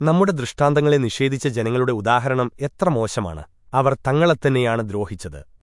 നമ്മുടെ ദൃഷ്ടാന്തങ്ങളെ നിഷേധിച്ച ജനങ്ങളുടെ ഉദാഹരണം എത്ര മോശമാണ്. അവർ തങ്ങളെത്തന്നെയാണ് ദ്രോഹിച്ചത്.